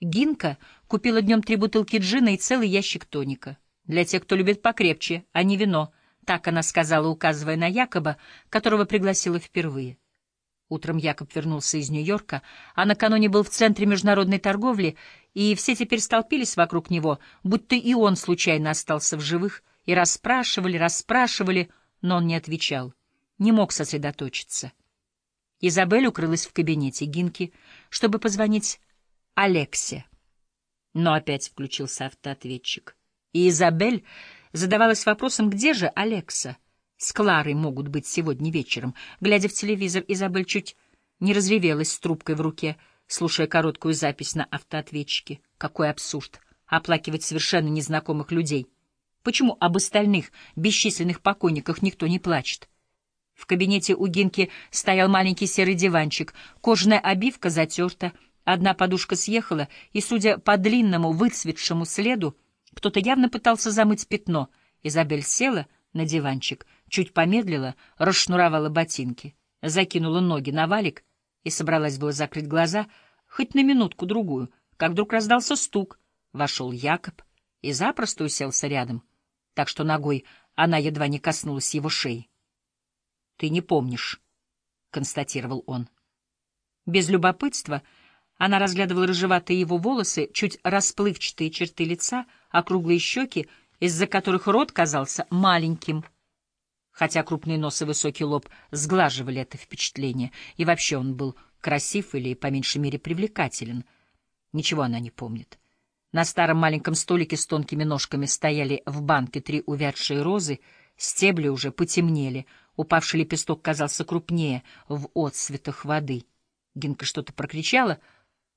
Гинка купила днем три бутылки джина и целый ящик тоника. Для тех, кто любит покрепче, а не вино, так она сказала, указывая на Якоба, которого пригласила впервые. Утром Якоб вернулся из Нью-Йорка, а накануне был в центре международной торговли, и все теперь столпились вокруг него, будто и он случайно остался в живых, и расспрашивали, расспрашивали, но он не отвечал, не мог сосредоточиться. Изабель укрылась в кабинете Гинки, чтобы позвонить Алексе. Но опять включился автоответчик. И Изабель задавалась вопросом, где же Алекса? С Кларой могут быть сегодня вечером. Глядя в телевизор, Изабель чуть не разревелась с трубкой в руке, слушая короткую запись на автоответчике. Какой абсурд! Оплакивать совершенно незнакомых людей. Почему об остальных бесчисленных покойниках никто не плачет? В кабинете у Гинки стоял маленький серый диванчик, кожаная обивка затерта, одна подушка съехала, и, судя по длинному выцветшему следу, кто-то явно пытался замыть пятно. Изабель села на диванчик, чуть помедлила, расшнуровала ботинки, закинула ноги на валик и собралась было закрыть глаза, хоть на минутку-другую, как вдруг раздался стук. Вошел Якоб и запросто уселся рядом, так что ногой она едва не коснулась его шеи. — Ты не помнишь, — констатировал он. Без любопытства она разглядывала рыжеватые его волосы, чуть расплывчатые черты лица, округлые щеки, из-за которых рот казался маленьким, хотя крупный нос и высокий лоб сглаживали это впечатление, и вообще он был красив или, по меньшей мере, привлекателен. Ничего она не помнит. На старом маленьком столике с тонкими ножками стояли в банке три увядшие розы, стебли уже потемнели — Упавший лепесток казался крупнее в отсветах воды. Гинка что-то прокричала,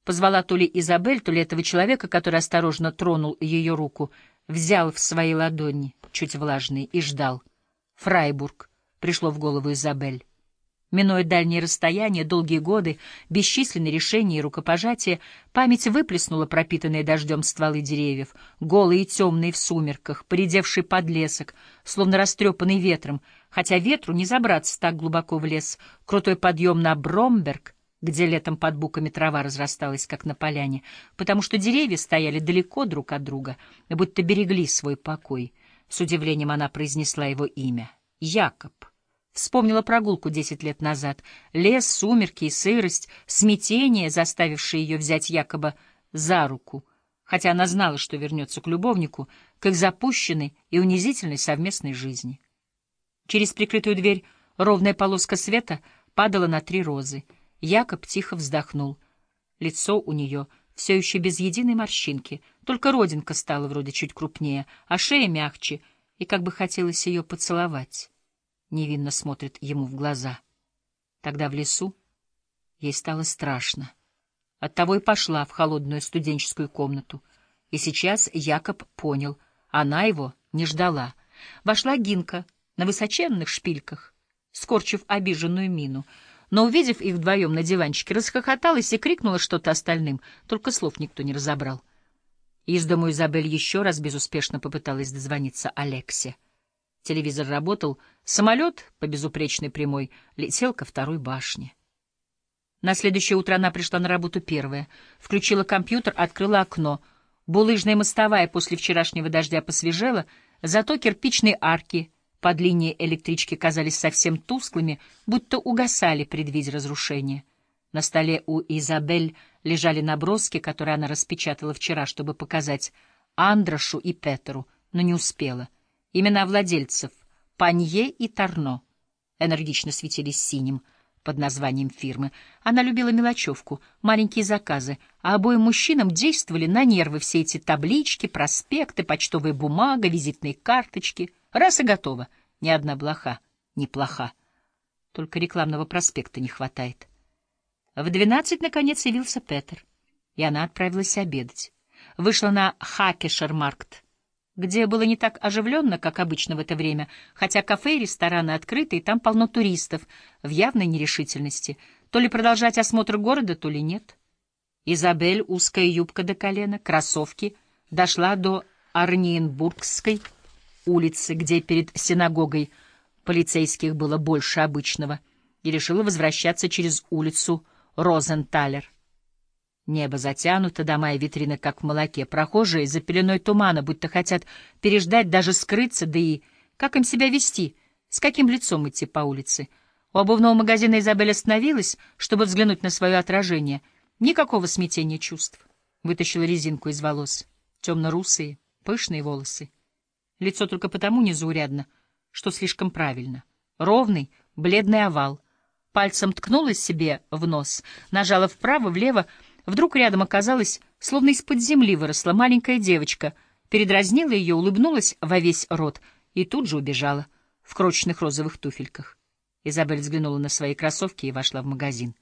позвала то ли Изабель, то ли этого человека, который осторожно тронул ее руку, взял в свои ладони, чуть влажные, и ждал. Фрайбург пришло в голову Изабель. Минуя дальние расстояния, долгие годы, бесчисленные решения и рукопожатия, память выплеснула пропитанные дождем стволы деревьев, голые и темные в сумерках, поредевший подлесок, словно растрепанный ветром, хотя ветру не забраться так глубоко в лес, крутой подъем на Бромберг, где летом под буками трава разрасталась, как на поляне, потому что деревья стояли далеко друг от друга, будто берегли свой покой. С удивлением она произнесла его имя — Якоб. Вспомнила прогулку десять лет назад. Лес, сумерки и сырость, смятение, заставившее ее взять якобы за руку, хотя она знала, что вернется к любовнику, к их запущенной и унизительной совместной жизни. Через прикрытую дверь ровная полоска света падала на три розы. Якоб тихо вздохнул. Лицо у нее все еще без единой морщинки, только родинка стала вроде чуть крупнее, а шея мягче, и как бы хотелось ее поцеловать невинно смотрит ему в глаза. Тогда в лесу ей стало страшно. Оттого и пошла в холодную студенческую комнату. И сейчас Якоб понял, она его не ждала. Вошла Гинка на высоченных шпильках, скорчив обиженную мину, но, увидев их вдвоем на диванчике, расхохоталась и крикнула что-то остальным, только слов никто не разобрал. Из дому Изабель еще раз безуспешно попыталась дозвониться Алексе. Телевизор работал, самолет по безупречной прямой летел ко второй башне. На следующее утро она пришла на работу первая, включила компьютер, открыла окно. Булыжная мостовая после вчерашнего дождя посвежела, зато кирпичные арки под линией электрички казались совсем тусклыми, будто угасали, предвидя разрушение. На столе у Изабель лежали наброски, которые она распечатала вчера, чтобы показать Андрошу и Петеру, но не успела — Имена владельцев — Панье и Тарно — энергично светились синим под названием фирмы. Она любила мелочевку, маленькие заказы, а обоим мужчинам действовали на нервы все эти таблички, проспекты, почтовая бумага, визитные карточки. Раз и готово. Ни одна блоха неплоха. Только рекламного проспекта не хватает. В двенадцать, наконец, явился Петер, и она отправилась обедать. Вышла на Хакешермаркт где было не так оживленно, как обычно в это время, хотя кафе и рестораны открыты, и там полно туристов в явной нерешительности. То ли продолжать осмотр города, то ли нет. Изабель, узкая юбка до колена, кроссовки, дошла до Арниенбургской улицы, где перед синагогой полицейских было больше обычного, и решила возвращаться через улицу Розенталер. Небо затянуто, дома и витрины, как в молоке. Прохожие за пеленой тумана, будто хотят переждать, даже скрыться, да и как им себя вести, с каким лицом идти по улице. У обувного магазина Изабель остановилась, чтобы взглянуть на свое отражение. Никакого смятения чувств. Вытащила резинку из волос. Темно-русые, пышные волосы. Лицо только потому незаурядно, что слишком правильно. Ровный, бледный овал. Пальцем ткнулась себе в нос, нажала вправо-влево, Вдруг рядом оказалась, словно из-под земли выросла маленькая девочка, передразнила ее, улыбнулась во весь рот и тут же убежала в крошечных розовых туфельках. Изабель взглянула на свои кроссовки и вошла в магазин.